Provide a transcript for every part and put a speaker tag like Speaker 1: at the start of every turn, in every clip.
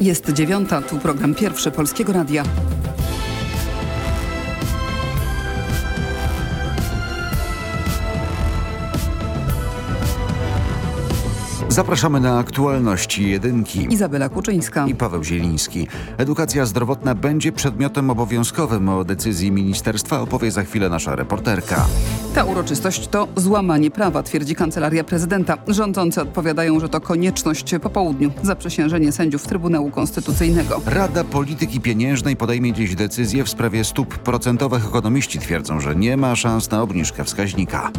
Speaker 1: Jest dziewiąta, tu program pierwszy Polskiego Radia.
Speaker 2: Zapraszamy na aktualności jedynki.
Speaker 1: Izabela Kuczyńska
Speaker 2: I Paweł Zieliński. Edukacja zdrowotna będzie przedmiotem obowiązkowym. O decyzji ministerstwa opowie za chwilę nasza reporterka.
Speaker 1: Ta uroczystość to złamanie prawa, twierdzi Kancelaria Prezydenta. Rządzący odpowiadają, że to konieczność po południu. Zaprzysiężenie sędziów Trybunału Konstytucyjnego.
Speaker 2: Rada Polityki Pieniężnej podejmie dziś decyzję w sprawie stóp procentowych. Ekonomiści twierdzą, że nie ma szans na obniżkę wskaźnika.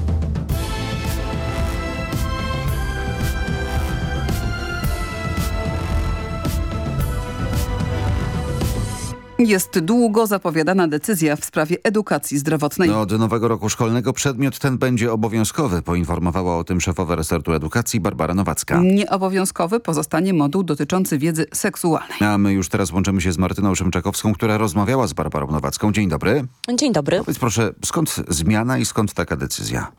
Speaker 1: Jest długo zapowiadana decyzja w sprawie edukacji zdrowotnej.
Speaker 2: Od nowego roku szkolnego przedmiot ten będzie obowiązkowy, poinformowała o tym szefowa resortu edukacji Barbara Nowacka.
Speaker 1: Nieobowiązkowy pozostanie moduł dotyczący wiedzy seksualnej.
Speaker 2: A my już teraz łączymy się z Martyną Szymczakowską, która rozmawiała z Barbarą Nowacką. Dzień dobry.
Speaker 3: Dzień dobry.
Speaker 2: Powiedz proszę, skąd zmiana i skąd taka decyzja?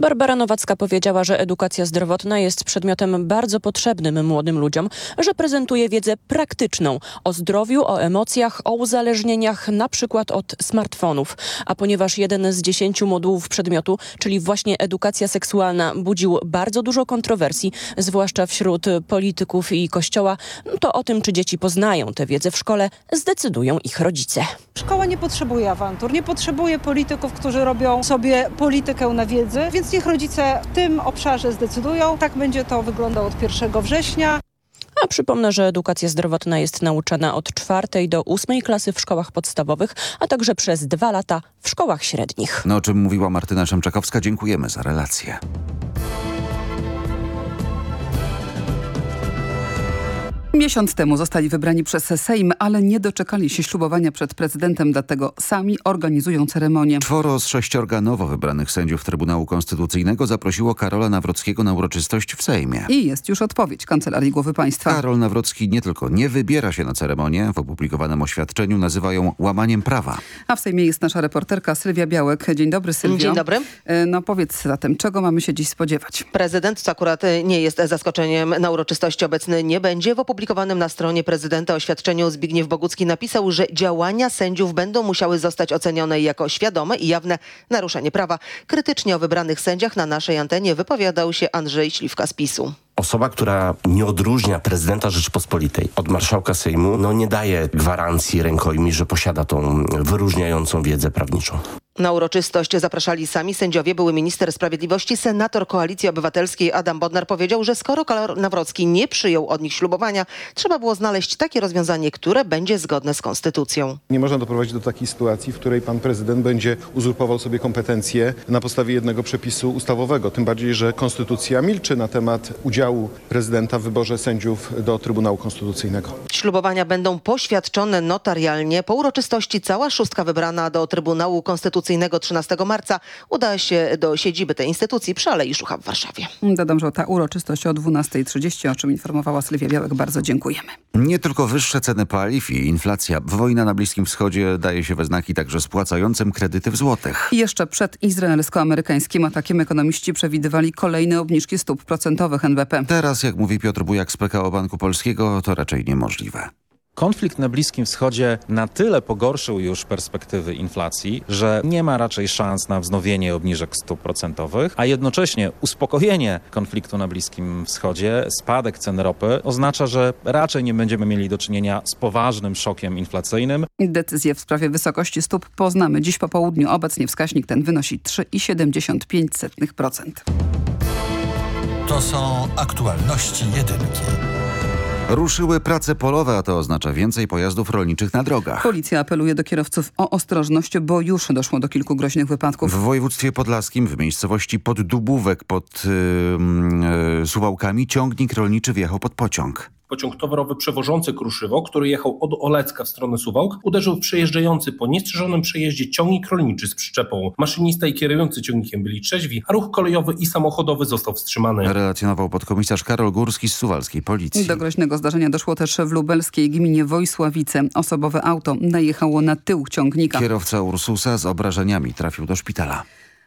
Speaker 3: Barbara Nowacka powiedziała, że edukacja zdrowotna jest przedmiotem bardzo potrzebnym młodym ludziom, że prezentuje wiedzę praktyczną o zdrowiu, o emocjach, o uzależnieniach, na przykład od smartfonów. A ponieważ jeden z dziesięciu modułów przedmiotu, czyli właśnie edukacja seksualna, budził bardzo dużo kontrowersji, zwłaszcza wśród polityków i kościoła, to o tym, czy dzieci poznają tę wiedzę w szkole, zdecydują ich rodzice.
Speaker 4: Szkoła nie potrzebuje awantur, nie potrzebuje polityków, którzy robią sobie politykę na wiedzy, więc niech rodzice w tym obszarze zdecydują. Tak będzie to wyglądało od 1 września.
Speaker 3: A przypomnę, że edukacja zdrowotna jest nauczana od czwartej do ósmej klasy w szkołach podstawowych, a także przez dwa lata w szkołach średnich.
Speaker 2: No o czym mówiła Martyna Szymczakowska. Dziękujemy za relację.
Speaker 1: Miesiąc temu zostali wybrani przez Sejm, ale nie doczekali się ślubowania przed prezydentem, dlatego sami organizują ceremonię.
Speaker 2: Czworo z sześciorga nowo wybranych sędziów Trybunału Konstytucyjnego zaprosiło Karola Nawrockiego na uroczystość w Sejmie.
Speaker 1: I jest już odpowiedź Kancelarii Głowy Państwa.
Speaker 2: Karol Nawrocki nie tylko nie wybiera się na ceremonię, w opublikowanym oświadczeniu nazywają łamaniem prawa.
Speaker 1: A w Sejmie jest nasza reporterka Sylwia Białek. Dzień dobry Sylwio.
Speaker 5: Dzień dobry.
Speaker 1: E, No powiedz zatem, czego mamy się dziś spodziewać?
Speaker 5: Prezydent, co akurat nie jest zaskoczeniem, na uroczystości obecny nie będzie. W opublikowanym na stronie prezydenta oświadczeniu Zbigniew Bogucki napisał, że działania sędziów będą musiały zostać ocenione jako świadome i jawne naruszenie prawa. Krytycznie o wybranych sędziach na naszej antenie wypowiadał się Andrzej Śliwka z PiSu.
Speaker 6: Osoba, która nie odróżnia prezydenta Rzeczypospolitej od marszałka Sejmu, no nie daje gwarancji rękojmi, że posiada tą wyróżniającą wiedzę prawniczą.
Speaker 5: Na uroczystość zapraszali sami sędziowie. Były minister sprawiedliwości, senator Koalicji Obywatelskiej Adam Bodnar powiedział, że skoro Karol Nawrocki nie przyjął od nich ślubowania, trzeba było znaleźć takie rozwiązanie, które będzie zgodne z konstytucją.
Speaker 7: Nie można doprowadzić do takiej sytuacji, w której pan prezydent będzie uzurpował sobie kompetencje na podstawie jednego przepisu ustawowego. Tym bardziej, że konstytucja milczy na temat udziału prezydenta w wyborze sędziów do Trybunału Konstytucyjnego.
Speaker 5: Ślubowania będą poświadczone notarialnie. Po uroczystości cała szóstka wybrana do Trybunału Konstytucyjnego 13 marca uda się do siedziby tej instytucji przy Alei Szucha w Warszawie.
Speaker 1: Dodam, że ta uroczystość o 12.30, o czym informowała Sylwia Białek. Bardzo dziękujemy.
Speaker 2: Nie tylko wyższe ceny paliw i inflacja. Wojna na Bliskim Wschodzie daje się we znaki także spłacającym kredyty w złotych.
Speaker 1: Jeszcze przed izraelsko-amerykańskim atakiem ekonomiści przewidywali kolejne obniżki stóp procentowych NBP.
Speaker 2: Teraz, jak mówi Piotr Bujak z PKO Banku Polskiego, to raczej niemożliwe.
Speaker 8: Konflikt na Bliskim Wschodzie na tyle pogorszył już perspektywy inflacji, że nie ma raczej szans na wznowienie obniżek stóp procentowych, a jednocześnie uspokojenie konfliktu na Bliskim Wschodzie, spadek cen ropy oznacza, że raczej nie będziemy mieli do czynienia z poważnym szokiem inflacyjnym.
Speaker 1: Decyzję w sprawie wysokości stóp poznamy dziś po południu. Obecnie wskaźnik ten wynosi 3,75%.
Speaker 9: To są aktualności jedynki.
Speaker 2: Ruszyły prace polowe, a to oznacza więcej pojazdów rolniczych na drogach.
Speaker 1: Policja apeluje do kierowców o ostrożność, bo już doszło do kilku groźnych wypadków.
Speaker 2: W województwie podlaskim w miejscowości pod Dubówek pod yy, yy, Suwałkami ciągnik rolniczy wjechał pod pociąg.
Speaker 10: Pociąg towarowy przewożący kruszywo, który jechał od Olecka w stronę Suwałk, uderzył w przejeżdżający po niestrzeżonym przejeździe ciągnik rolniczy z przyczepą. Maszynista i kierujący ciągnikiem byli trzeźwi, a ruch kolejowy i samochodowy został wstrzymany.
Speaker 2: Relacjonował podkomisarz Karol Górski z Suwalskiej Policji.
Speaker 1: Do groźnego zdarzenia doszło też w lubelskiej gminie Wojsławice. Osobowe auto najechało na tył ciągnika.
Speaker 2: Kierowca Ursusa z obrażeniami trafił do szpitala.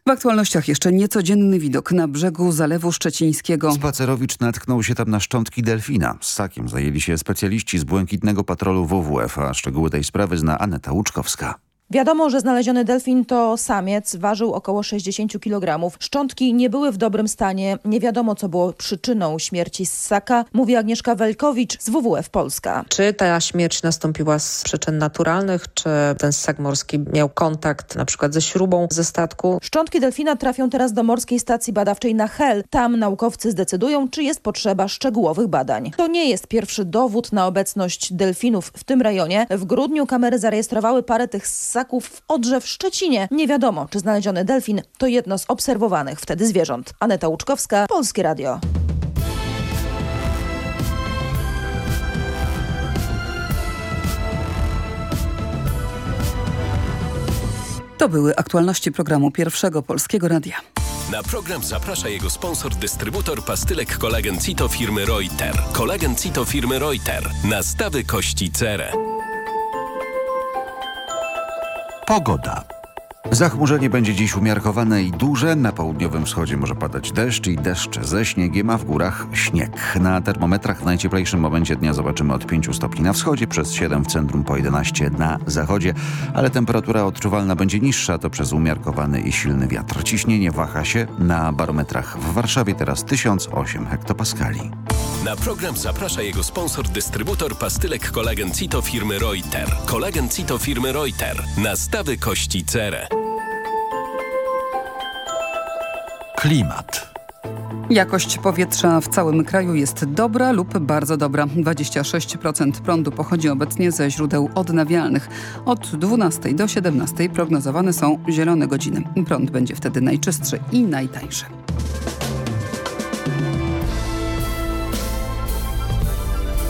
Speaker 1: W aktualnościach jeszcze niecodzienny widok na brzegu Zalewu Szczecińskiego.
Speaker 2: Spacerowicz natknął się tam na szczątki delfina. Ssakiem zajęli się specjaliści z Błękitnego Patrolu WWF, a szczegóły tej sprawy zna Aneta Łuczkowska.
Speaker 11: Wiadomo, że znaleziony delfin to samiec, ważył około 60 kg. Szczątki nie były w dobrym stanie. Nie wiadomo, co było przyczyną śmierci ssaka, mówi Agnieszka Welkowicz z WWF Polska.
Speaker 12: Czy ta śmierć nastąpiła z przyczyn naturalnych, czy ten ssak morski miał kontakt na przykład ze śrubą ze statku?
Speaker 11: Szczątki delfina trafią teraz do Morskiej Stacji Badawczej na Hel. Tam naukowcy zdecydują, czy jest potrzeba szczegółowych badań. To nie jest pierwszy dowód na obecność delfinów w tym rejonie. W grudniu kamery zarejestrowały parę tych ssaków w Odrze w Szczecinie. Nie wiadomo, czy znaleziony delfin to jedno z obserwowanych wtedy zwierząt. Aneta Łuczkowska, Polskie Radio.
Speaker 1: To były aktualności programu Pierwszego Polskiego Radia.
Speaker 13: Na program zaprasza jego sponsor, dystrybutor pastylek kolagen Cito firmy Reuter. Kolagen Cito firmy Reuter. Nastawy kości cerę.
Speaker 2: Pogoda. Zachmurzenie będzie dziś umiarkowane i duże. Na południowym wschodzie może padać deszcz i deszcz ze śniegiem, a w górach śnieg. Na termometrach w najcieplejszym momencie dnia zobaczymy od 5 stopni na wschodzie, przez 7 w centrum, po 11 na zachodzie, ale temperatura odczuwalna będzie niższa, to przez umiarkowany i silny wiatr. Ciśnienie waha się na barometrach w Warszawie teraz 1008 hektopaskali.
Speaker 13: Na program zaprasza jego sponsor, dystrybutor pastylek kolagen Cito firmy Reuter. Kolagen Cito firmy Reuter. Nastawy kości cerę.
Speaker 9: Klimat.
Speaker 1: Jakość powietrza w całym kraju jest dobra lub bardzo dobra. 26% prądu pochodzi obecnie ze źródeł odnawialnych. Od 12 do 17 prognozowane są zielone godziny. Prąd będzie wtedy najczystszy i najtańszy.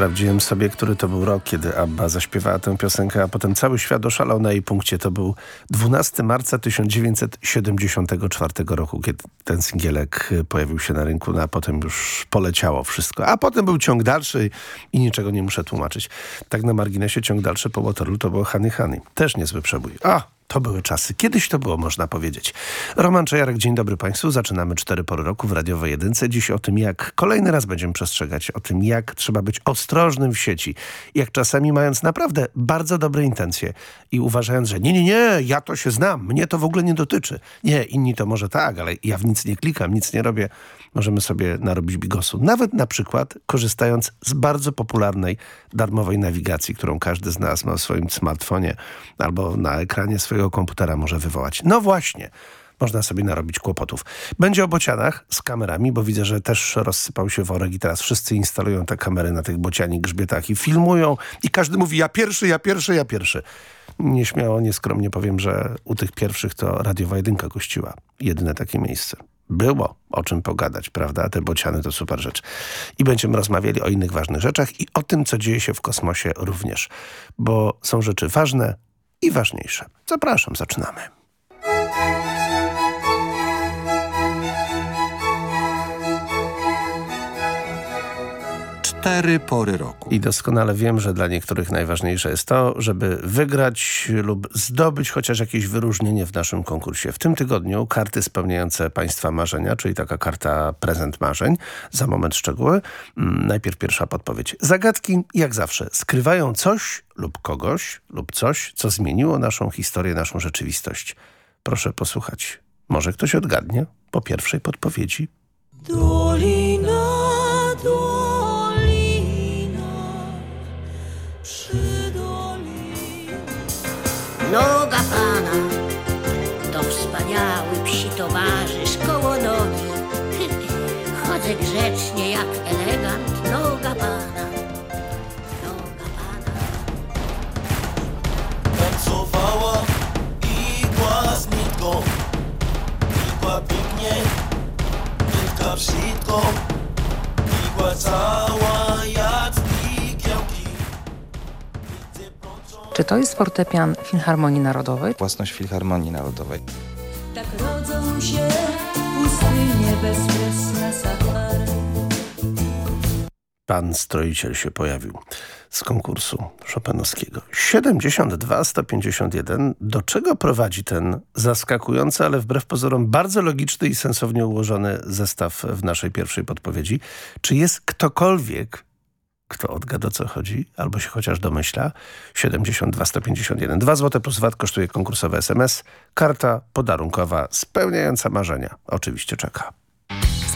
Speaker 14: Sprawdziłem sobie, który to był rok, kiedy Abba zaśpiewała tę piosenkę, a potem cały świat oszalał na jej punkcie. To był 12 marca 1974 roku, kiedy ten singielek pojawił się na rynku, no a potem już poleciało wszystko. A potem był ciąg dalszy i niczego nie muszę tłumaczyć. Tak na marginesie ciąg dalszy po Waterloo to było Honey Honey. Też niezły przebój. A, to były czasy. Kiedyś to było, można powiedzieć. Roman Czajarek, dzień dobry Państwu. Zaczynamy cztery pory roku w Radiowej Jedynce. Dziś o tym, jak kolejny raz będziemy przestrzegać, o tym, jak trzeba być ostrożnym w sieci. Jak czasami mając naprawdę bardzo dobre intencje i uważając, że nie, nie, nie, ja to się znam, mnie to w ogóle nie dotyczy. Nie, inni to może tak, ale ja w nic nie klikam, nic nie robię. Możemy sobie narobić bigosu. Nawet na przykład korzystając z bardzo popularnej darmowej nawigacji, którą każdy z nas ma w swoim smartfonie albo na ekranie swojego komputera może wywołać. No właśnie, można sobie narobić kłopotów. Będzie o bocianach z kamerami, bo widzę, że też rozsypał się worek i teraz wszyscy instalują te kamery na tych bocianich grzbietach i filmują i każdy mówi ja pierwszy, ja pierwszy, ja pierwszy. Nieśmiało, nieskromnie powiem, że u tych pierwszych to Radiowa Jedynka gościła. Jedyne takie miejsce. Było o czym pogadać, prawda? Te bociany to super rzecz. I będziemy rozmawiali o innych ważnych rzeczach i o tym, co dzieje się w kosmosie również. Bo są rzeczy ważne i ważniejsze. Zapraszam, zaczynamy.
Speaker 9: Cztery pory roku.
Speaker 14: I doskonale wiem, że dla niektórych najważniejsze jest to, żeby wygrać lub zdobyć chociaż jakieś wyróżnienie w naszym konkursie. W tym tygodniu karty spełniające Państwa marzenia, czyli taka karta prezent marzeń. Za moment szczegóły. Mm, najpierw pierwsza podpowiedź. Zagadki, jak zawsze, skrywają coś lub kogoś lub coś, co zmieniło naszą historię, naszą rzeczywistość. Proszę posłuchać. Może ktoś odgadnie po pierwszej podpowiedzi.
Speaker 15: Dolina, dolina.
Speaker 16: Noga pana to wspaniały psi towarzysz koło nogi. Chodzę grzecznie jak elegant, noga pana. Noga pana.
Speaker 15: Tancowała igła z nitką, igła pięknie, nitka brzydko, igła cała
Speaker 17: Czy to jest fortepian Filharmonii Narodowej?
Speaker 18: Własność Filharmonii Narodowej.
Speaker 15: Tak rodzą się pustynie bezkresne safary.
Speaker 14: Pan stroiciel się pojawił z konkursu Chopinowskiego. 72 151. Do czego prowadzi ten zaskakujący, ale wbrew pozorom bardzo logiczny i sensownie ułożony zestaw w naszej pierwszej podpowiedzi? Czy jest ktokolwiek, kto odgada co chodzi, albo się chociaż domyśla? 72 151. 2 zł plus VAT kosztuje konkursowy SMS. Karta podarunkowa spełniająca marzenia. Oczywiście czeka.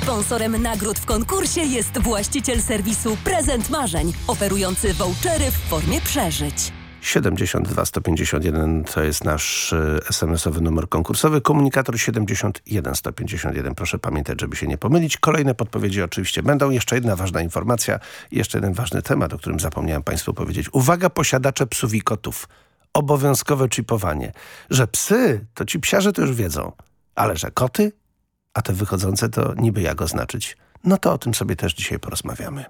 Speaker 19: Sponsorem nagród w konkursie jest właściciel serwisu Prezent Marzeń, oferujący vouchery w formie przeżyć.
Speaker 14: 72 151 to jest nasz y, SMS-owy numer konkursowy. Komunikator 71 151. Proszę pamiętać, żeby się nie pomylić. Kolejne podpowiedzi oczywiście będą. Jeszcze jedna ważna informacja, jeszcze jeden ważny temat, o którym zapomniałem Państwu powiedzieć. Uwaga posiadacze psów i kotów. Obowiązkowe chipowanie. Że psy, to ci psiarze to już wiedzą. Ale że koty? A te wychodzące to niby jak oznaczyć. No to o tym sobie też dzisiaj porozmawiamy.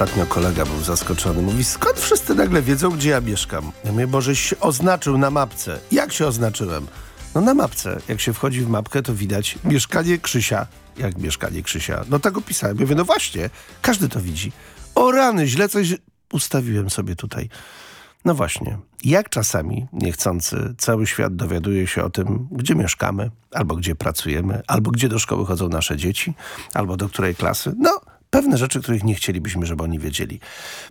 Speaker 14: Ostatnio kolega był zaskoczony. Mówi, skąd wszyscy nagle wiedzą, gdzie ja mieszkam? Ja mówię, bożeś oznaczył na mapce. Jak się oznaczyłem? No na mapce. Jak się wchodzi w mapkę, to widać mieszkanie Krzysia. Jak mieszkanie Krzysia? No tak opisałem. Ja mówię, no właśnie, każdy to widzi. O rany, źle coś ustawiłem sobie tutaj. No właśnie, jak czasami niechcący cały świat dowiaduje się o tym, gdzie mieszkamy, albo gdzie pracujemy, albo gdzie do szkoły chodzą nasze dzieci, albo do której klasy. No, pewne rzeczy, których nie chcielibyśmy, żeby oni wiedzieli.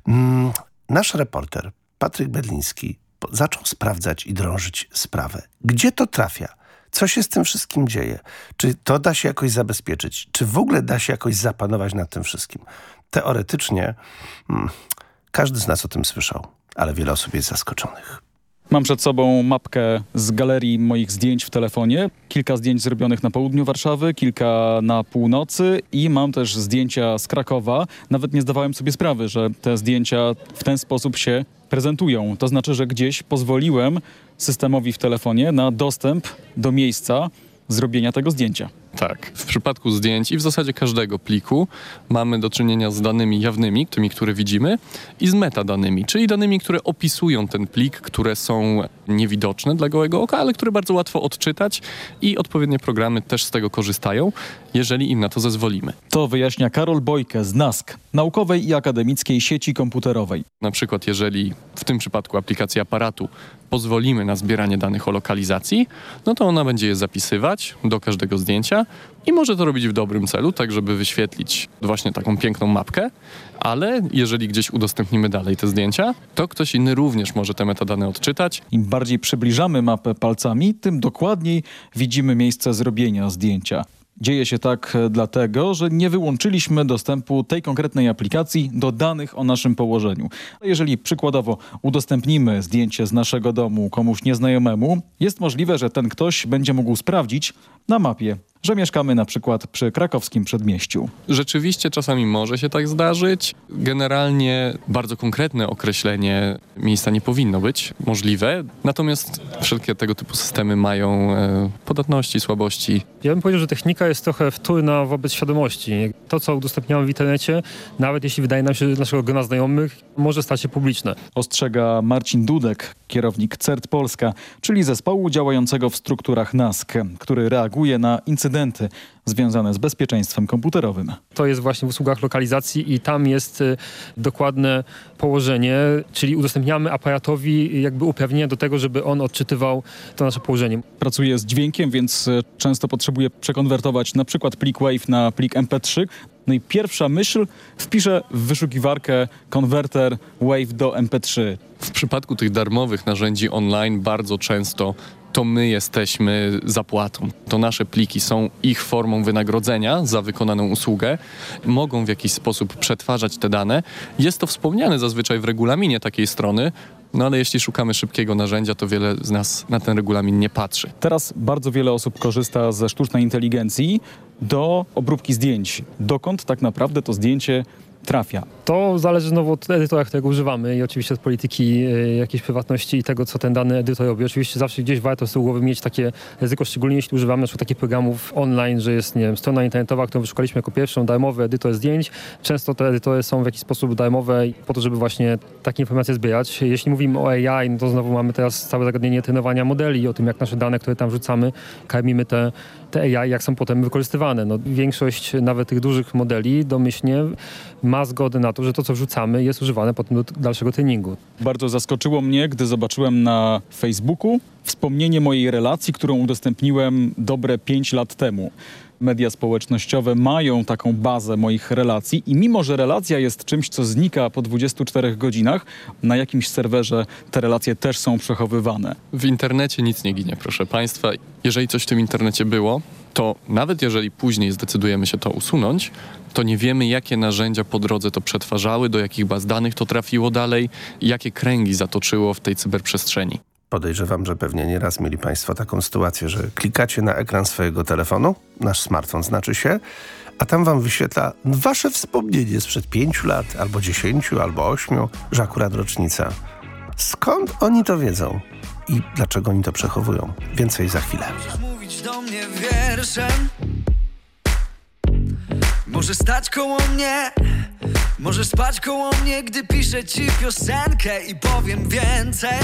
Speaker 14: Mm, nasz reporter, Patryk Bedliński, zaczął sprawdzać i drążyć sprawę. Gdzie to trafia? Co się z tym wszystkim dzieje? Czy to da się jakoś zabezpieczyć? Czy w ogóle da się jakoś zapanować nad tym wszystkim? Teoretycznie mm, każdy z nas o tym słyszał, ale wiele osób jest zaskoczonych.
Speaker 20: Mam przed sobą mapkę z galerii moich zdjęć w telefonie. Kilka zdjęć zrobionych na południu Warszawy, kilka na północy i mam też zdjęcia z Krakowa. Nawet nie zdawałem sobie sprawy, że te zdjęcia w ten sposób się prezentują. To znaczy, że gdzieś pozwoliłem systemowi w telefonie na dostęp do miejsca zrobienia tego zdjęcia.
Speaker 21: Tak. W przypadku zdjęć i w zasadzie każdego pliku mamy do czynienia z danymi jawnymi, tymi, które widzimy, i z metadanymi, czyli danymi, które opisują ten plik, które są niewidoczne dla gołego oka, ale które bardzo łatwo odczytać i odpowiednie programy też z tego korzystają, jeżeli im na to zezwolimy.
Speaker 20: To wyjaśnia Karol Bojke z NASK, Naukowej i Akademickiej Sieci Komputerowej.
Speaker 21: Na przykład, jeżeli w tym przypadku aplikacji aparatu pozwolimy na zbieranie danych o lokalizacji, no to ona będzie je zapisywać do każdego zdjęcia i może to robić w dobrym celu, tak żeby wyświetlić właśnie taką piękną mapkę, ale jeżeli gdzieś udostępnimy dalej te zdjęcia, to ktoś inny również może te metadane odczytać.
Speaker 20: Im bardziej przybliżamy mapę palcami, tym dokładniej widzimy miejsce zrobienia zdjęcia. Dzieje się tak dlatego, że nie wyłączyliśmy dostępu tej konkretnej aplikacji do danych o naszym położeniu. Jeżeli przykładowo udostępnimy zdjęcie z naszego domu komuś nieznajomemu, jest możliwe, że ten ktoś będzie mógł sprawdzić na mapie że mieszkamy na przykład przy krakowskim przedmieściu.
Speaker 21: Rzeczywiście czasami może się tak zdarzyć. Generalnie bardzo konkretne określenie miejsca nie powinno być możliwe. Natomiast wszelkie tego typu systemy mają e, podatności, słabości.
Speaker 22: Ja bym powiedział, że technika jest trochę wtórna wobec świadomości. To, co udostępniamy w internecie, nawet jeśli wydaje nam się, że naszego grona znajomych, może stać się publiczne.
Speaker 20: Ostrzega Marcin Dudek, kierownik CERT Polska, czyli zespołu działającego w strukturach NASK, który reaguje na incydenty związane z bezpieczeństwem komputerowym.
Speaker 22: To jest właśnie w usługach lokalizacji i tam jest y, dokładne położenie, czyli udostępniamy aparatowi jakby uprawnienia do tego, żeby on odczytywał to nasze położenie.
Speaker 20: Pracuję z dźwiękiem, więc e, często potrzebuję przekonwertować na przykład plik WAV na plik MP3. No i pierwsza myśl, wpiszę w wyszukiwarkę konwerter WAV do MP3.
Speaker 21: W przypadku tych darmowych narzędzi online bardzo często to my jesteśmy zapłatą. To nasze pliki są ich formą wynagrodzenia za wykonaną usługę. Mogą w jakiś sposób przetwarzać te dane. Jest to wspomniane zazwyczaj w regulaminie takiej strony, no ale jeśli szukamy szybkiego narzędzia, to wiele z nas na ten regulamin nie patrzy.
Speaker 20: Teraz bardzo wiele osób korzysta ze sztucznej inteligencji do obróbki zdjęć. Dokąd tak naprawdę to zdjęcie trafia?
Speaker 22: To zależy znowu od edytora, którego używamy i oczywiście od polityki y, jakiejś prywatności i tego, co ten dany edytor robi. Oczywiście zawsze gdzieś warto z tyłu głowy mieć takie ryzyko, szczególnie jeśli używamy na przykład takich programów online, że jest, nie wiem, strona internetowa, którą wyszukaliśmy jako pierwszą, darmowy edytor zdjęć. Często te edytory są w jakiś sposób darmowe po to, żeby właśnie takie informacje zbierać. Jeśli mówimy o AI, no to znowu mamy teraz całe zagadnienie trenowania modeli i o tym, jak nasze dane, które tam wrzucamy, karmimy te, te AI, jak są potem wykorzystywane. No, większość nawet tych dużych modeli domyślnie ma zgodę na to, że to, co wrzucamy, jest używane potem do dalszego treningu.
Speaker 20: Bardzo zaskoczyło mnie, gdy zobaczyłem na Facebooku wspomnienie mojej relacji, którą udostępniłem dobre 5 lat temu. Media społecznościowe mają taką bazę moich relacji i mimo, że relacja jest czymś, co znika po 24 godzinach, na jakimś serwerze te relacje też są przechowywane.
Speaker 21: W internecie nic nie ginie, proszę Państwa. Jeżeli coś w tym internecie było, to nawet jeżeli później zdecydujemy się to usunąć, to nie wiemy, jakie narzędzia po drodze to przetwarzały, do jakich baz danych to trafiło dalej, jakie kręgi zatoczyło w tej cyberprzestrzeni.
Speaker 14: Podejrzewam, że pewnie nieraz mieli Państwo taką sytuację, że klikacie na ekran swojego telefonu, nasz smartfon znaczy się, a tam Wam wyświetla Wasze wspomnienie sprzed pięciu lat, albo dziesięciu, albo ośmiu, że akurat rocznica. Skąd oni to wiedzą? I dlaczego oni to przechowują? Więcej za chwilę.
Speaker 23: mówić do mnie wierszem Możesz stać koło mnie Możesz spać koło mnie, gdy piszę ci piosenkę I powiem więcej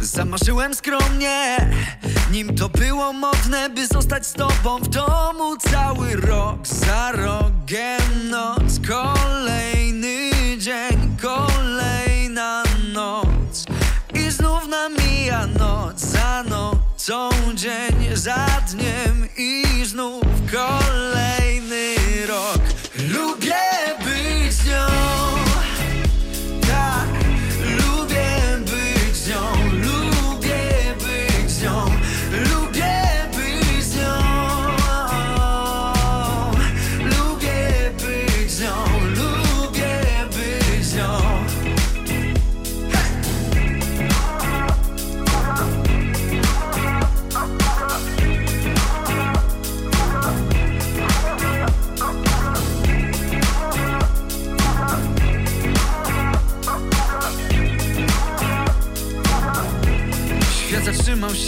Speaker 23: Zamarzyłem skromnie Nim to było modne, by zostać z tobą w domu Cały rok za rogiem. Noc Kolejny dzień, kolejna noc. I znów namija noc za nocą Dzień za dniem i znów kolejny rok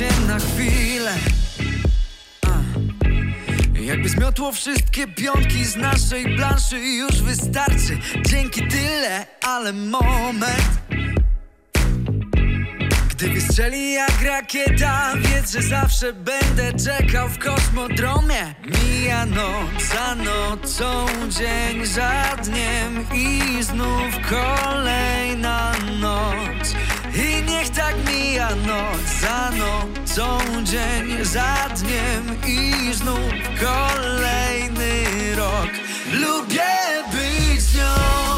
Speaker 23: się na chwilę. Jakby zmiotło wszystkie pionki z naszej planszy Już wystarczy, dzięki tyle, ale moment. Gdy wystrzeli jak rakieta Wiedz, że zawsze będę czekał w kosmodromie. Mija noc za nocą, dzień za dniem I znów kolejna noc I niech tak mija noc za nocą, dzień za dniem I znów kolejny rok. Lubię być z nią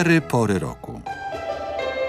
Speaker 9: Cztery pory roku.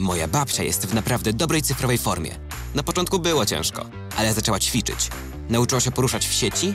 Speaker 24: Moja babcia jest w naprawdę dobrej cyfrowej formie. Na początku było ciężko, ale zaczęła ćwiczyć. Nauczyła się poruszać w sieci,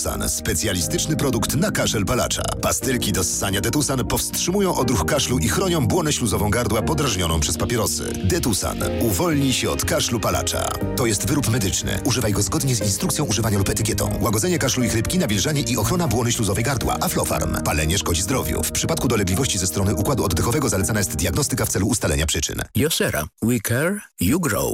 Speaker 25: Detusan, specjalistyczny produkt na kaszel palacza. Pastylki do ssania Detusan powstrzymują odruch kaszlu i chronią błonę śluzową gardła podrażnioną przez papierosy. Detusan. Uwolnij się od kaszlu palacza. To jest wyrób medyczny. Używaj go zgodnie z instrukcją używania lub etykietą. Łagodzenie kaszlu i chrypki, nawilżanie i ochrona błony śluzowej gardła. Aflofarm. Palenie szkodzi zdrowiu. W przypadku dolegliwości ze strony układu oddechowego zalecana jest diagnostyka w celu ustalenia przyczyn.
Speaker 26: Josera. We care, you grow.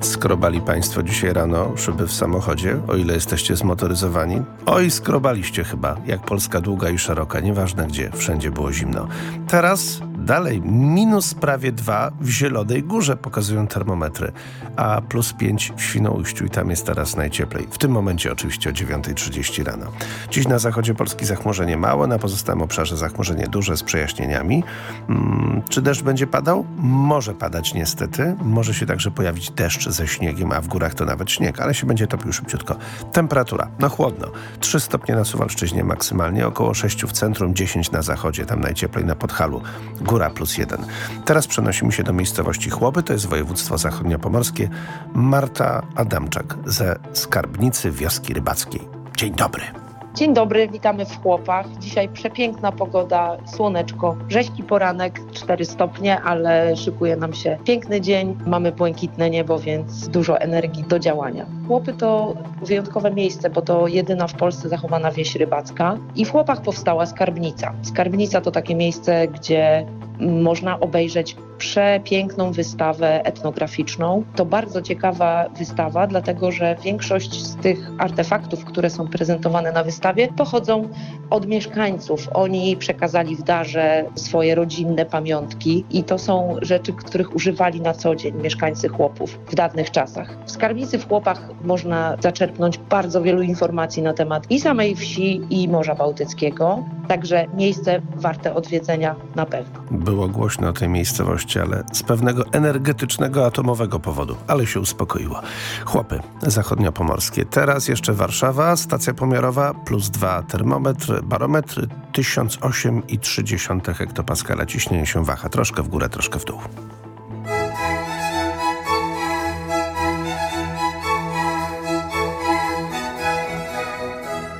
Speaker 14: Skrobali Państwo dzisiaj rano szyby w samochodzie, o ile jesteście zmotoryzowani? Oj, skrobaliście chyba, jak Polska długa i szeroka, nieważne gdzie, wszędzie było zimno. Teraz dalej minus prawie dwa w Zielonej Górze pokazują termometry, a plus pięć w Świnoujściu i tam jest teraz najcieplej. W tym momencie oczywiście o 9.30 rano. Dziś na zachodzie Polski zachmurzenie małe, na pozostałym obszarze zachmurzenie duże z przejaśnieniami. Hmm, czy deszcz będzie padał? Może padać niestety, może się także pojawić deszcz ze śniegiem, a w górach to nawet śnieg, ale się będzie topił szybciutko. Temperatura, no chłodno. 3 stopnie na Suwalszczyźnie maksymalnie, około 6 w centrum, 10 na zachodzie, tam najcieplej na Podhalu. Góra plus 1. Teraz przenosimy się do miejscowości Chłopy, to jest województwo zachodniopomorskie. Marta Adamczak ze Skarbnicy Wioski Rybackiej. Dzień dobry.
Speaker 27: Dzień dobry, witamy w Chłopach. Dzisiaj przepiękna pogoda, słoneczko, rzeźki poranek, 4 stopnie, ale szykuje nam się piękny dzień. Mamy błękitne niebo, więc dużo energii do działania. Chłopy to wyjątkowe miejsce, bo to jedyna w Polsce zachowana wieś rybacka i w Chłopach powstała skarbnica. Skarbnica to takie miejsce, gdzie można obejrzeć przepiękną wystawę etnograficzną. To bardzo ciekawa wystawa, dlatego że większość z tych artefaktów, które są prezentowane na wystawie, pochodzą od mieszkańców. Oni przekazali w darze swoje rodzinne pamiątki i to są rzeczy, których używali na co dzień mieszkańcy chłopów w dawnych czasach. W skarbnicy w chłopach można zaczerpnąć bardzo wielu informacji na temat i samej wsi, i Morza Bałtyckiego. Także miejsce warte odwiedzenia na pewno.
Speaker 14: Było głośno o tej miejscowości, ale z pewnego energetycznego, atomowego powodu, ale się uspokoiło. Chłopy zachodniopomorskie. Teraz jeszcze Warszawa, stacja pomiarowa, plus dwa termometr, barometr 1008,3 hektopaskala. Ciśnienie się waha troszkę w górę, troszkę w dół.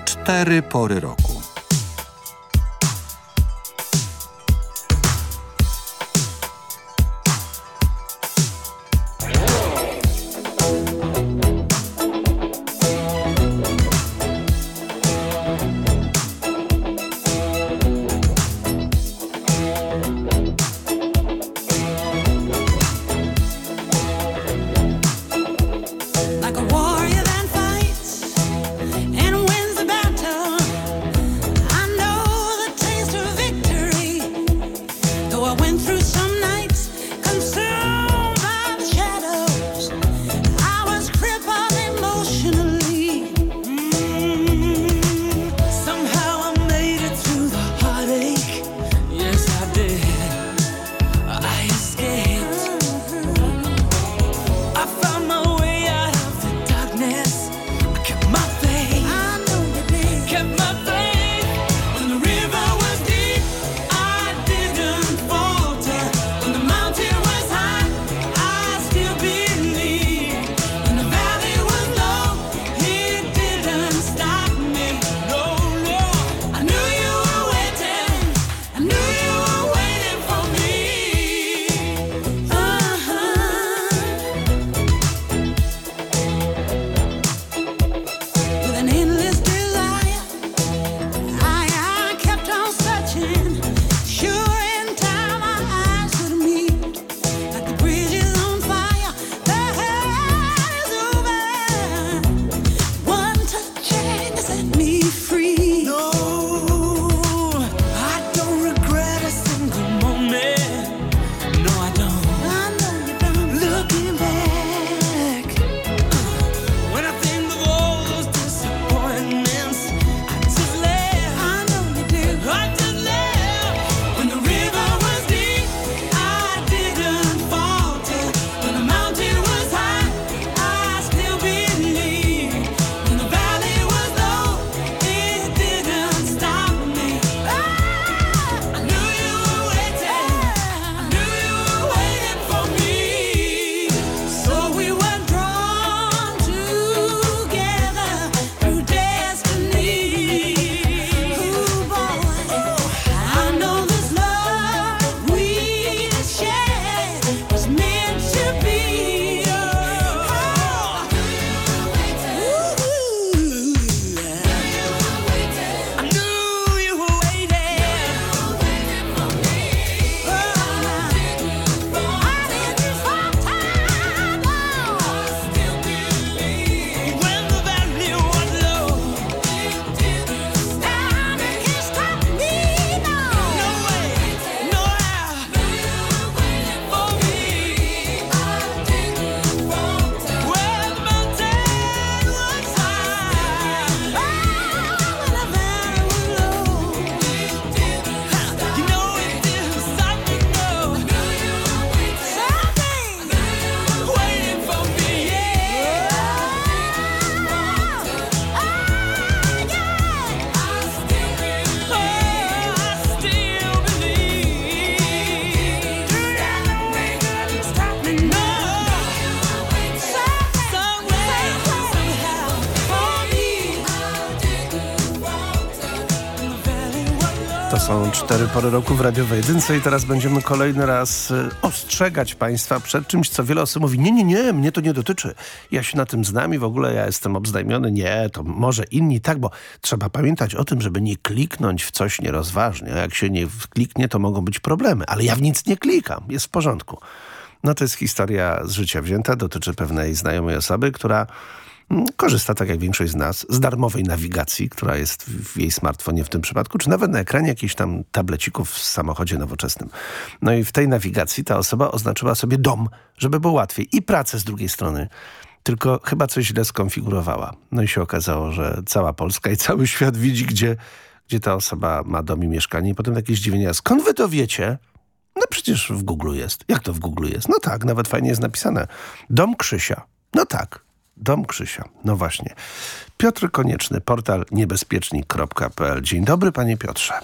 Speaker 9: Cztery pory roku.
Speaker 14: 4 pory roku w radiowej jedynce i teraz będziemy kolejny raz y, ostrzegać Państwa przed czymś, co wiele osób mówi, nie, nie, nie, mnie to nie dotyczy. Ja się na tym znam i w ogóle ja jestem obznajmiony. Nie, to może inni tak, bo trzeba pamiętać o tym, żeby nie kliknąć w coś nierozważnie. A jak się nie kliknie, to mogą być problemy. Ale ja w nic nie klikam, jest w porządku. No to jest historia z życia wzięta, dotyczy pewnej znajomej osoby, która korzysta, tak jak większość z nas, z darmowej nawigacji, która jest w jej smartfonie w tym przypadku, czy nawet na ekranie jakichś tam tablecików w samochodzie nowoczesnym. No i w tej nawigacji ta osoba oznaczyła sobie dom, żeby było łatwiej i pracę z drugiej strony. Tylko chyba coś źle skonfigurowała. No i się okazało, że cała Polska i cały świat widzi, gdzie, gdzie ta osoba ma dom i mieszkanie. I potem takie zdziwienia. Skąd wy to wiecie? No przecież w Google jest. Jak to w Google jest? No tak, nawet fajnie jest napisane. Dom Krzysia. No tak, Dom Krzysia. No właśnie. Piotr Konieczny, portal niebezpiecznik.pl. Dzień dobry, panie Piotrze.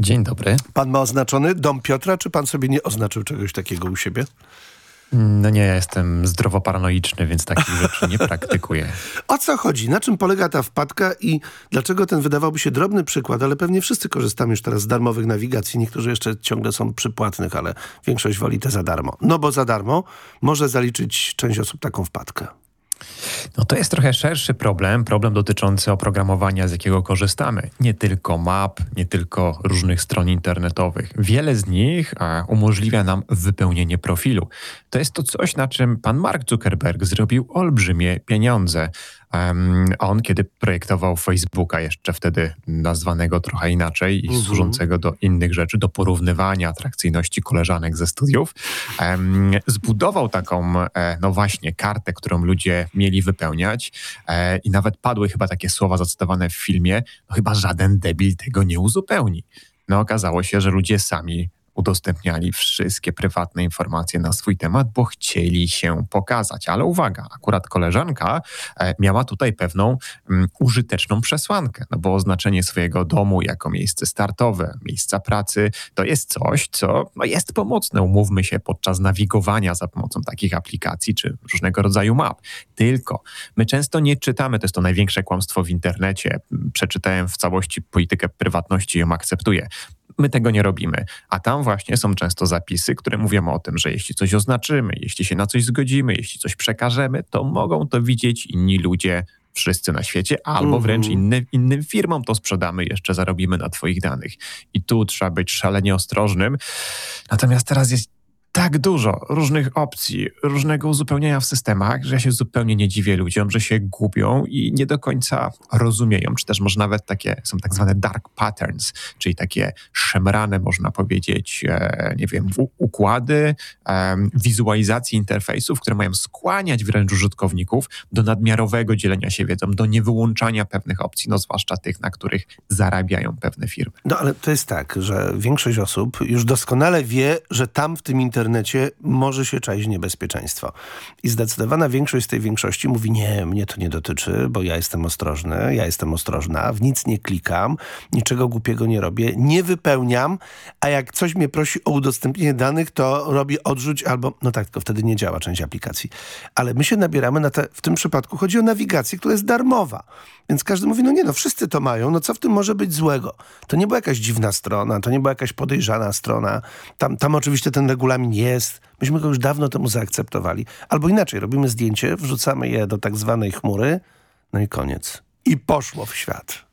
Speaker 28: Dzień dobry.
Speaker 14: Pan ma oznaczony dom Piotra, czy pan sobie nie oznaczył czegoś takiego u siebie?
Speaker 28: No nie, ja jestem zdrowo paranoiczny, więc takich rzeczy nie praktykuję.
Speaker 14: O co chodzi? Na czym polega ta wpadka i dlaczego ten wydawałby się drobny przykład, ale pewnie wszyscy korzystamy już teraz z darmowych nawigacji. Niektórzy jeszcze ciągle są przy płatnych, ale większość woli te za darmo. No bo za darmo może zaliczyć część osób taką wpadkę.
Speaker 28: No to jest trochę szerszy problem, problem dotyczący oprogramowania, z jakiego korzystamy. Nie tylko map, nie tylko różnych stron internetowych. Wiele z nich umożliwia nam wypełnienie profilu. To jest to coś, na czym pan Mark Zuckerberg zrobił olbrzymie pieniądze. On, kiedy projektował Facebooka, jeszcze wtedy nazwanego trochę inaczej i
Speaker 29: Mhm.
Speaker 28: służącego do innych rzeczy, do porównywania atrakcyjności koleżanek ze studiów, zbudował taką, e, no właśnie, kartę, którą ludzie mieli wypełniać e, i nawet padły chyba takie słowa zacytowane w filmie, no chyba żaden debil tego nie uzupełni. No okazało się, że ludzie sami udostępniali wszystkie prywatne informacje na swój temat, bo chcieli się pokazać. Ale uwaga, akurat koleżanka e, miała tutaj pewną mm, użyteczną przesłankę, no bo oznaczenie swojego domu jako miejsce startowe, miejsca pracy, to jest coś, co no, jest pomocne, umówmy się, podczas nawigowania za pomocą takich aplikacji czy różnego rodzaju map. Tylko my często nie czytamy, to jest to największe kłamstwo w internecie. Przeczytałem w całości politykę prywatności i ją akceptuję. My tego nie robimy. A tam właśnie są często zapisy, które mówią o tym, że jeśli coś oznaczymy, jeśli się na coś zgodzimy, jeśli coś przekażemy, to mogą to widzieć inni ludzie, wszyscy na świecie, albo wręcz
Speaker 14: Mhm.
Speaker 28: inny, innym firmom to sprzedamy, jeszcze zarobimy na Twoich danych. I tu trzeba być szalenie ostrożnym. Natomiast teraz jest tak dużo różnych opcji, różnego uzupełnienia w systemach, że ja się zupełnie nie dziwię ludziom, że się gubią i nie do końca rozumieją, czy też może nawet takie, są tak zwane dark patterns, czyli takie szemrane, można powiedzieć, e, nie wiem, układy, em, wizualizacji interfejsów, które mają skłaniać wręcz użytkowników do nadmiarowego dzielenia się wiedzą, do niewyłączania pewnych opcji, no zwłaszcza tych, na których zarabiają pewne firmy.
Speaker 14: No ale to jest tak, że większość osób już doskonale wie, że tam w tym internecie może się czaić niebezpieczeństwo. I zdecydowana większość z tej większości mówi, nie, mnie to nie dotyczy, bo ja jestem ostrożny, ja jestem ostrożna, w nic nie klikam, niczego głupiego nie robię, nie wypełniam, a jak coś mnie prosi o udostępnienie danych, to robię odrzuć albo, no tak, tylko wtedy nie działa część aplikacji. Ale my się nabieramy na te, w tym przypadku chodzi o nawigację, która jest darmowa. Więc każdy mówi, no nie, no wszyscy to mają, no co w tym może być złego? To nie była jakaś dziwna strona, to nie była jakaś podejrzana strona. Tam, tam oczywiście ten regulamin jest. Myśmy go już dawno temu zaakceptowali. Albo inaczej, robimy zdjęcie, wrzucamy je do tak zwanej chmury, no i koniec. I poszło w świat.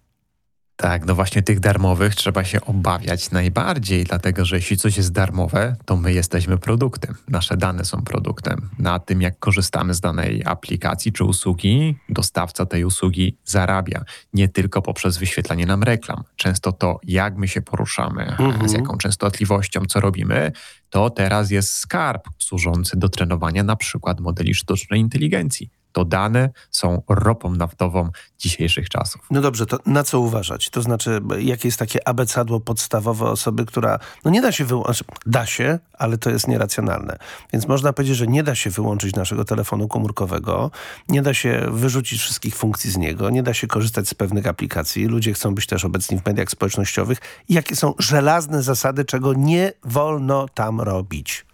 Speaker 28: Tak, no właśnie tych darmowych trzeba się obawiać najbardziej, dlatego że jeśli coś jest darmowe, to my jesteśmy produktem. Nasze dane są produktem. Na tym, jak korzystamy z danej aplikacji czy usługi, dostawca tej usługi zarabia. Nie tylko poprzez wyświetlanie nam reklam. Często to, jak my się poruszamy,
Speaker 29: Mhm.
Speaker 28: z jaką częstotliwością, co robimy, to teraz jest skarb służący do trenowania na przykład modeli sztucznej inteligencji. To dane są ropą naftową dzisiejszych czasów.
Speaker 14: No dobrze, to na co uważać? To znaczy, jakie jest takie abecadło podstawowe osoby, która, no nie da się wyłączyć, da się, ale to jest nieracjonalne. Więc można powiedzieć, że nie da się wyłączyć naszego telefonu komórkowego, nie da się wyrzucić wszystkich funkcji z niego, nie da się korzystać z pewnych aplikacji. Ludzie chcą być też obecni w mediach społecznościowych. Jakie są żelazne zasady, czego nie wolno tam robić?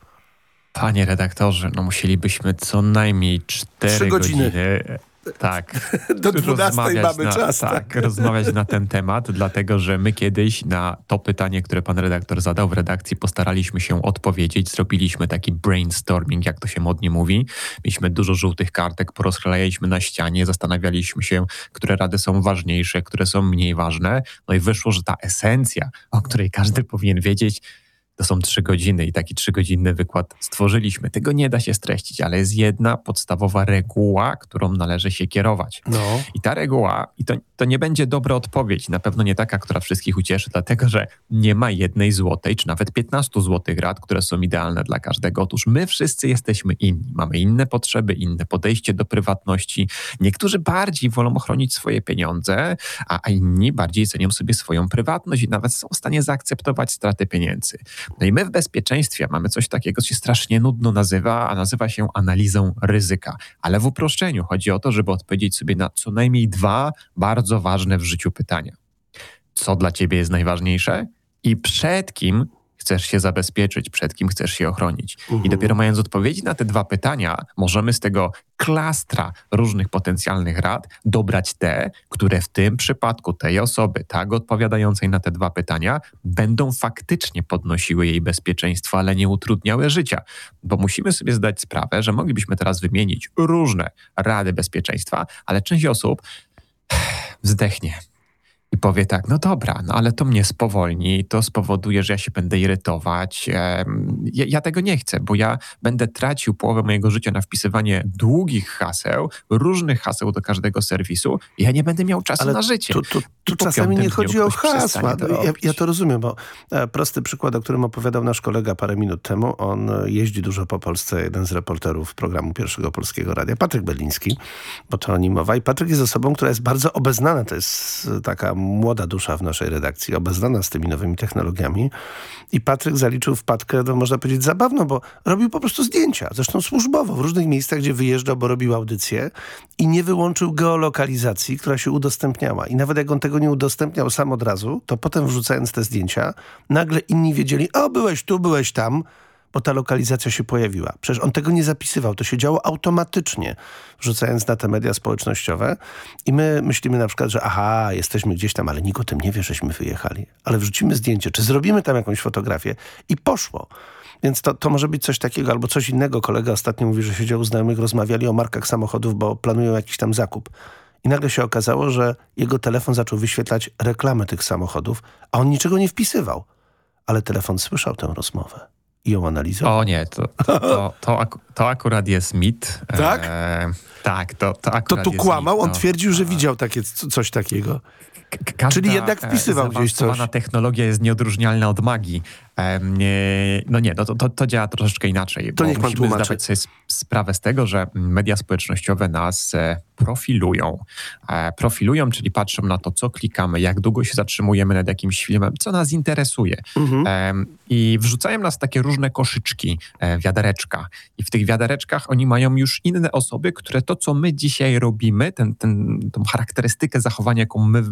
Speaker 28: Panie redaktorze, no musielibyśmy co najmniej cztery
Speaker 14: godziny.
Speaker 28: godziny Tak.
Speaker 14: Do 12
Speaker 28: rozmawiać
Speaker 14: mamy
Speaker 28: na,
Speaker 14: czas.
Speaker 28: Tak, rozmawiać na ten temat, dlatego że my kiedyś na to pytanie, które pan redaktor zadał w redakcji, postaraliśmy się odpowiedzieć. Zrobiliśmy taki brainstorming, jak to się modnie mówi. Mieliśmy dużo żółtych kartek, porozklejaliśmy na ścianie, zastanawialiśmy się, które rady są ważniejsze, które są mniej ważne. No i wyszło, że ta esencja, o której każdy powinien wiedzieć, to są trzy godziny i taki trzygodzinny wykład stworzyliśmy. Tego nie da się streścić, ale jest jedna podstawowa reguła, którą należy się kierować.
Speaker 14: No.
Speaker 28: I ta reguła, i to, to nie będzie dobra odpowiedź, na pewno nie taka, która wszystkich ucieszy, dlatego że nie ma jednej złotej, czy nawet 15 złotych rad, które są idealne dla każdego. Otóż my wszyscy jesteśmy inni, mamy inne potrzeby, inne podejście do prywatności. Niektórzy bardziej wolą ochronić swoje pieniądze, a, a inni bardziej cenią sobie swoją prywatność i nawet są w stanie zaakceptować straty pieniędzy. No i my w bezpieczeństwie mamy coś takiego, co się strasznie nudno nazywa, a nazywa się analizą ryzyka. Ale w uproszczeniu chodzi o to, żeby odpowiedzieć sobie na co najmniej dwa bardzo ważne w życiu pytania. Co dla ciebie jest najważniejsze i przed kim chcesz się zabezpieczyć, przed kim chcesz się ochronić. I dopiero mając odpowiedzi na te dwa pytania, możemy z tego klastra różnych potencjalnych rad dobrać te, które w tym przypadku tej osoby, tak odpowiadającej na te dwa pytania, będą faktycznie podnosiły jej bezpieczeństwo, ale nie utrudniały życia. Bo musimy sobie zdać sprawę, że moglibyśmy teraz wymienić różne rady bezpieczeństwa, ale część osób wzdechnie i powie tak, no dobra, no ale to mnie spowolni, to spowoduje, że ja się będę irytować. Ja, ja tego nie chcę, bo ja będę tracił połowę mojego życia na wpisywanie długich haseł, różnych haseł do każdego serwisu i ja nie będę miał czasu
Speaker 14: Ale
Speaker 28: na życie.
Speaker 14: Tu, tu, tu czasami nie chodzi o hasła.
Speaker 28: to
Speaker 14: Ja, ja to rozumiem, bo e, prosty przykład, o którym opowiadał nasz kolega parę minut temu, on jeździ dużo po Polsce, jeden z reporterów programu Pierwszego Polskiego Radia, Patryk Beliński, bo to o nim mowa. I Patryk jest osobą, która jest bardzo obeznana, to jest e, młoda dusza w naszej redakcji, obeznana z tymi nowymi technologiami. I Patryk zaliczył wpadkę, no można powiedzieć zabawną, bo robił po prostu zdjęcia, zresztą służbowo, w różnych miejscach, gdzie wyjeżdżał, bo robił audycję i nie wyłączył geolokalizacji, która się udostępniała. I nawet jak on tego nie udostępniał sam od razu, to potem wrzucając te zdjęcia, nagle inni wiedzieli, o byłeś tu, byłeś tam, bo ta lokalizacja się pojawiła. Przecież on tego nie zapisywał, to się działo automatycznie, wrzucając na te media społecznościowe. I my myślimy na przykład, że aha, jesteśmy gdzieś tam, ale nikt o tym nie wie, żeśmy wyjechali. Ale wrzucimy zdjęcie, czy zrobimy tam jakąś fotografię i poszło. Więc to, to może być coś takiego, albo coś innego. Kolega ostatnio mówi, że siedział u znajomych, rozmawiali o markach samochodów, bo planują jakiś tam zakup. I nagle się okazało, że jego telefon zaczął wyświetlać reklamy tych samochodów, a on niczego nie wpisywał. Ale telefon słyszał tę rozmowę i ją analizował.
Speaker 28: O nie, to, to, to, to, ak- to akurat jest mit.
Speaker 14: Tak?
Speaker 28: E, tak, to, to
Speaker 14: To
Speaker 28: akurat
Speaker 14: tu
Speaker 28: jest
Speaker 14: kłamał? On
Speaker 28: no.
Speaker 14: twierdził, że widział takie, coś takiego.
Speaker 28: Każda,
Speaker 14: Czyli jednak
Speaker 28: e,
Speaker 14: wpisywał gdzieś coś.
Speaker 28: technologia jest nieodróżnialna od magii. No nie, no to, to, to działa troszeczkę inaczej.
Speaker 14: To
Speaker 28: bo
Speaker 14: niech pan
Speaker 28: musimy
Speaker 14: tłumaczy.
Speaker 28: zdawać sobie sprawę z tego, że media społecznościowe nas e, profilują. E, profilują, czyli patrzą na to, co klikamy, jak długo się zatrzymujemy nad jakimś filmem, co nas interesuje.
Speaker 14: Mhm.
Speaker 28: I wrzucają nas takie różne koszyczki, e, wiadereczka. I w tych wiadereczkach oni mają już inne osoby, które to, co my dzisiaj robimy, ten, ten, tą charakterystykę zachowania, jaką my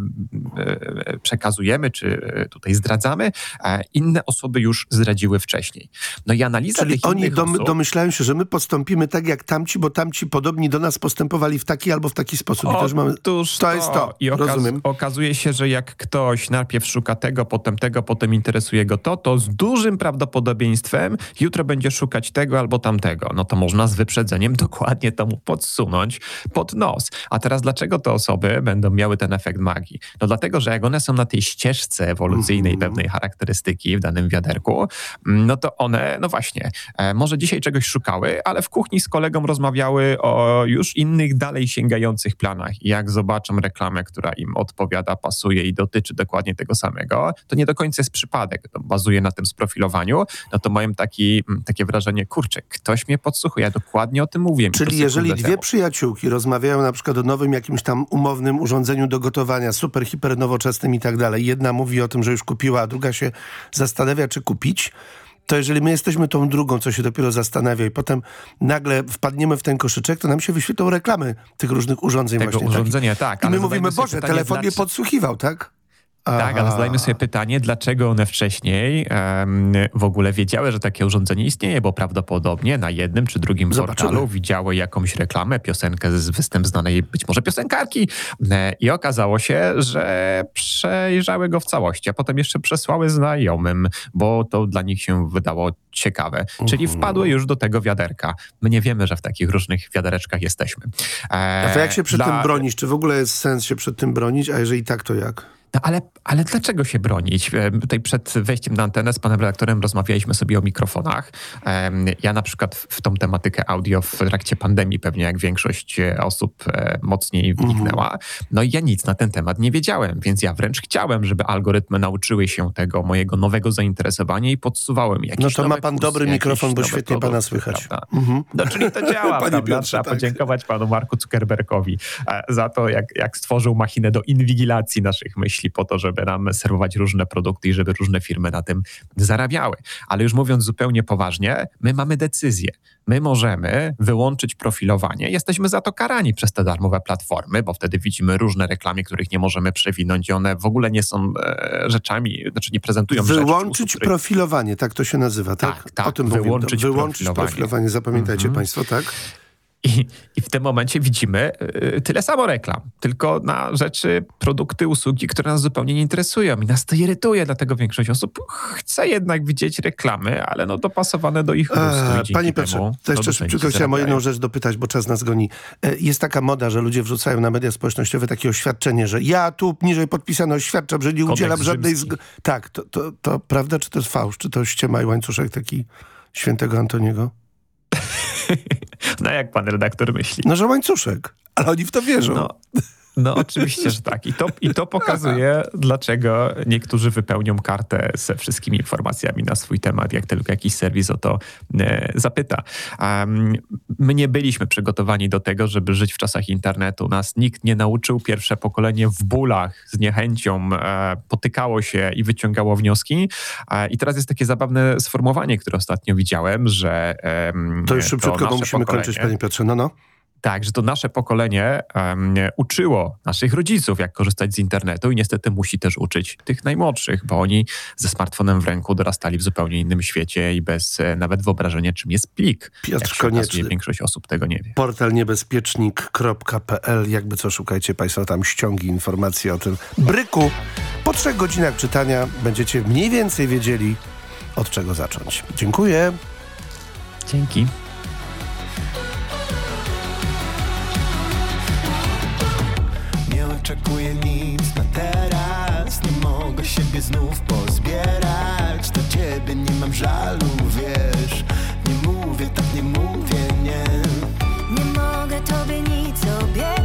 Speaker 28: e, przekazujemy, czy e, tutaj zdradzamy, e, inne osoby już zdradziły wcześniej. No i analiza
Speaker 14: Czyli
Speaker 28: tych
Speaker 14: oni dom,
Speaker 28: osób...
Speaker 14: domyślają się, że my postąpimy tak jak tamci, bo tamci podobni do nas postępowali w taki albo w taki sposób. I też mamy,
Speaker 28: Otóż
Speaker 14: to jest to,
Speaker 28: I okaz
Speaker 14: rozumiem.
Speaker 28: okazuje się, że jak ktoś najpierw szuka tego, potem tego, potem interesuje go to, to z dużym prawdopodobieństwem jutro będzie szukać tego albo tamtego. No to można z wyprzedzeniem dokładnie to mu podsunąć pod nos. A teraz dlaczego te osoby będą miały ten efekt magii? No dlatego, że jak one są na tej ścieżce ewolucyjnej
Speaker 14: Mhm.
Speaker 28: pewnej charakterystyki w danym wiaderku, mm, no to one, no właśnie, e, może dzisiaj czegoś szukały, ale w kuchni z kolegą rozmawiały o już innych, dalej sięgających planach. I jak zobaczą reklamę, która im odpowiada, pasuje i dotyczy dokładnie tego samego, to nie do końca jest przypadek. To bazuje na tym sprofilowaniu, no to mają taki, mm, takie wrażenie, kurczę, ktoś mnie podsłuchuje, ja dokładnie o tym to
Speaker 14: Czyli jeżeli dwie
Speaker 28: temu.
Speaker 14: Przyjaciółki rozmawiają na przykład o nowym jakimś tam umownym urządzeniu do gotowania, super, hiper nowoczesnym i tak dalej, jedna mówi o tym, że już kupiła, a druga się zastanawia, czy kupić, to jeżeli my jesteśmy tą drugą, co się dopiero zastanawia i potem nagle wpadniemy w ten koszyczek, to nam się wyświetlą reklamy tych różnych urządzeń
Speaker 28: Tego
Speaker 14: właśnie.
Speaker 28: urządzenia, tak,
Speaker 14: I my mówimy, Boże,
Speaker 28: pytanie,
Speaker 14: telefon mnie podsłuchiwał, tak?
Speaker 28: Tak, ale zadajmy sobie pytanie, dlaczego one wcześniej em, w ogóle wiedziały, że takie urządzenie istnieje, bo prawdopodobnie na jednym czy drugim
Speaker 14: Zobaczymy.
Speaker 28: portalu widziały jakąś reklamę, piosenkę z występ znanej być może piosenkarki e, i okazało się, że przejrzały go w całości, a potem jeszcze przesłały znajomym, bo to dla nich się wydało ciekawe. Czyli
Speaker 14: Mhm.
Speaker 28: wpadły już do tego wiaderka. My nie wiemy, że w takich różnych wiadereczkach jesteśmy. E,
Speaker 14: A to jak się przed
Speaker 28: dla-
Speaker 14: tym bronić? Czy w ogóle jest sens się przed tym bronić? A jeżeli tak, to jak?
Speaker 28: No ale, ale dlaczego się bronić? E, Tutaj przed wejściem na antenę z panem redaktorem rozmawialiśmy sobie o mikrofonach. Ja na przykład w tą tematykę audio w trakcie pandemii pewnie jak większość e, osób e, mocniej wniknęła. No i ja nic na ten temat nie wiedziałem, więc ja wręcz chciałem, żeby algorytmy nauczyły się tego mojego nowego zainteresowania i podsuwałem jakieś
Speaker 14: No to ma pan
Speaker 28: kursy,
Speaker 14: dobry mikrofon, bo świetnie pana
Speaker 28: produkty,
Speaker 14: słychać.
Speaker 28: prawda?
Speaker 14: Mhm.
Speaker 28: No, czyli to działa,
Speaker 14: Panie
Speaker 28: prawda?
Speaker 14: Piotrze,
Speaker 28: Trzeba
Speaker 14: tak.
Speaker 28: podziękować panu Marku Zuckerbergowi za to, jak, jak stworzył machinę do inwigilacji naszych myśli po to, żeby nam serwować różne produkty i żeby różne firmy na tym zarabiały. Ale już mówiąc zupełnie poważnie, my mamy decyzję. My możemy wyłączyć profilowanie. Jesteśmy za to karani przez te darmowe platformy, bo wtedy widzimy różne reklamy, których nie możemy przewinąć i one w ogóle nie są e, rzeczami, znaczy nie prezentują rzeczy,
Speaker 14: Wyłączyć
Speaker 28: usług, których-
Speaker 14: profilowanie, tak to się nazywa, tak?
Speaker 28: Tak, tak,
Speaker 14: O tym mówię.
Speaker 28: wyłączyć
Speaker 14: wyłączyć
Speaker 28: profilowanie.
Speaker 14: profilowanie. Zapamiętajcie
Speaker 28: Mhm.
Speaker 14: państwo, tak?
Speaker 28: I, I w tym momencie widzimy y, tyle samo reklam, tylko na rzeczy, produkty, usługi, które nas zupełnie nie interesują. I nas to irytuje, dlatego większość osób chce jednak widzieć reklamy, ale no dopasowane do ich gustu. i
Speaker 14: Eee,
Speaker 28: dzięki
Speaker 14: Panie Piotrze, to jeszcze szybciutko chciałem o jedną rzecz dopytać, bo czas nas goni. E, Jest taka moda, że ludzie wrzucają na media społecznościowe takie oświadczenie, że ja tu niżej podpisane oświadczam, że nie
Speaker 28: Kodeks
Speaker 14: udzielam żadnej...
Speaker 28: rzymski.
Speaker 14: Zg- tak, to, to, to prawda, czy to jest fałsz? Czy to ściema i łańcuszek taki świętego Antoniego?
Speaker 28: No jak pan redaktor myśli?
Speaker 14: No, że łańcuszek. Ale oni w to wierzą.
Speaker 28: No, no oczywiście, że tak. I to, I to pokazuje, dlaczego niektórzy wypełnią kartę ze wszystkimi informacjami na swój temat, jak tylko jakiś serwis o to e, zapyta. Um, my nie byliśmy przygotowani do tego, żeby żyć w czasach internetu. Nas nikt nie nauczył. Pierwsze pokolenie w bólach, z niechęcią e, potykało się i wyciągało wnioski. E, I teraz jest takie zabawne sformułowanie, które ostatnio widziałem, że... em,
Speaker 14: To już szybciutko, bo musimy kończyć,
Speaker 28: pokolenie-
Speaker 14: panie Piotrze. No, no.
Speaker 28: Tak, że to nasze pokolenie em, uczyło naszych rodziców, jak korzystać z internetu i niestety musi też uczyć tych najmłodszych, bo oni ze smartfonem w ręku dorastali w zupełnie innym świecie i bez e, nawet wyobrażenia, czym jest plik.
Speaker 14: Piotr Konieczny.
Speaker 28: większość osób tego nie wie.
Speaker 14: Portal niebezpiecznik.pl. Jakby co szukajcie Państwo tam ściągi informacji o tym bryku. Po trzech godzinach czytania będziecie mniej więcej wiedzieli, od czego zacząć. Dziękuję.
Speaker 28: Dzięki.
Speaker 29: Oczekuję nic na teraz Nie mogę siebie znów pozbierać. Do ciebie nie mam żalu, wiesz. Nie mówię tak, nie mówię nie.
Speaker 30: Nie mogę tobie nic obiecać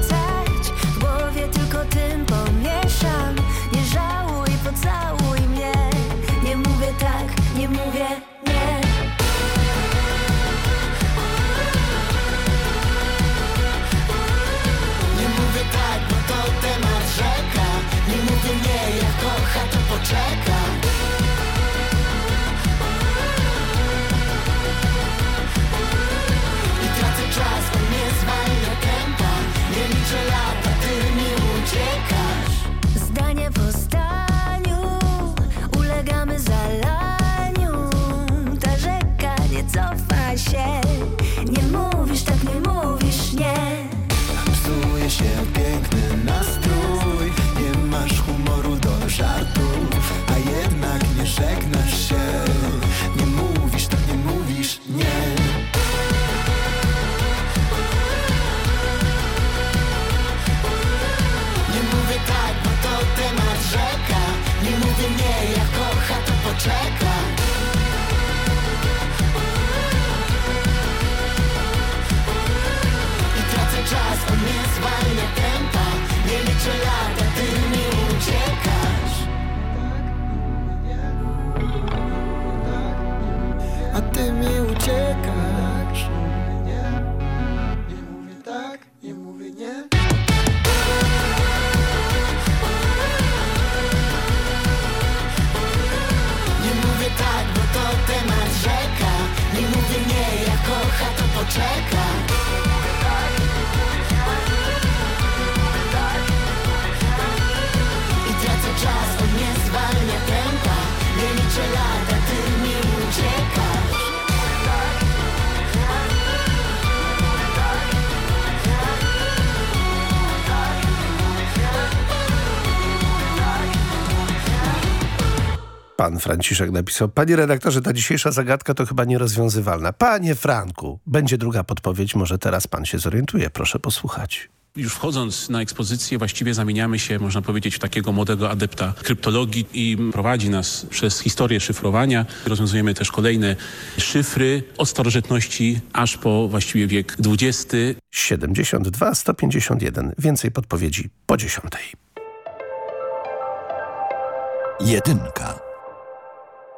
Speaker 30: nie mówisz nie.
Speaker 14: Pan Franciszek napisał, panie redaktorze, ta dzisiejsza zagadka to chyba nierozwiązywalna. Panie Franku, będzie druga podpowiedź, może teraz pan się zorientuje, proszę posłuchać.
Speaker 31: Już wchodząc na ekspozycję, właściwie zamieniamy się, można powiedzieć, w takiego młodego adepta kryptologii i prowadzi nas przez historię szyfrowania. Rozwiązujemy też kolejne szyfry od starożytności aż po właściwie wiek XX.
Speaker 14: 72 151. Więcej podpowiedzi po dziesiątej.
Speaker 9: Jedynka.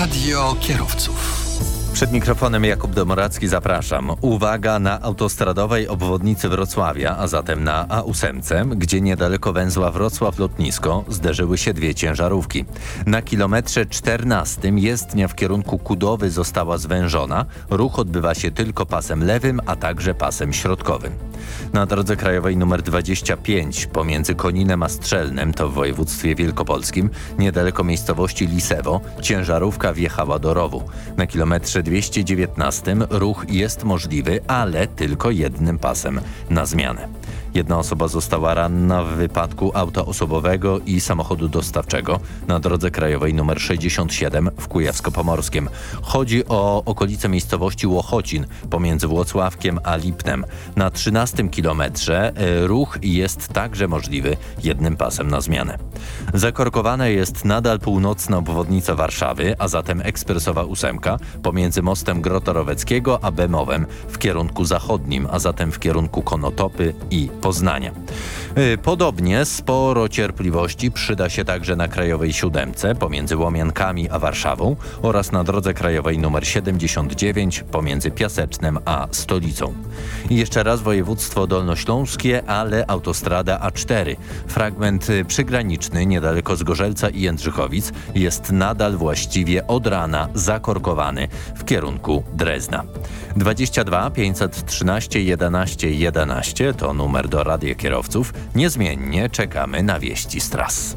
Speaker 9: Radio kierowców.
Speaker 32: Przed mikrofonem Jakub Domoracki zapraszam. Uwaga na autostradowej obwodnicy Wrocławia, a zatem na A8, gdzie niedaleko węzła Wrocław-Lotnisko zderzyły się dwie ciężarówki. Na kilometrze 14 jezdnia w kierunku Kudowy została zwężona. Ruch odbywa się tylko pasem lewym, a także pasem środkowym. Na drodze krajowej nr 25 pomiędzy Koninem a Strzelnem, to w województwie wielkopolskim, niedaleko miejscowości Lisewo, ciężarówka wjechała do rowu. Na kilometrze 219 ruch jest możliwy, ale tylko jednym pasem na zmianę. Jedna osoba została ranna w wypadku auta osobowego i samochodu dostawczego na drodze krajowej nr 67 w Kujawsko-Pomorskiem. Chodzi o okolice miejscowości Łochocin pomiędzy Włocławkiem a Lipnem. Na 13 kilometrze e, ruch jest także możliwy jednym pasem na zmianę. Zakorkowana jest nadal północna obwodnica Warszawy, a zatem ekspresowa ósemka pomiędzy mostem Grotoroweckiego a Bemowem w kierunku zachodnim, a zatem w kierunku Konotopy i Poznania. Y, podobnie sporo cierpliwości przyda się także na Krajowej Siódemce pomiędzy Łomiankami a Warszawą oraz na drodze krajowej nr 79 pomiędzy Piasecznem a Stolicą. I jeszcze raz województwo dolnośląskie, ale autostrada A4. Fragment y, przygraniczny niedaleko Zgorzelca i Jędrzychowic jest nadal właściwie od rana zakorkowany w kierunku Drezna. 22 513 11 11 to numer do radiokierowców. Niezmiennie czekamy na wieści z tras.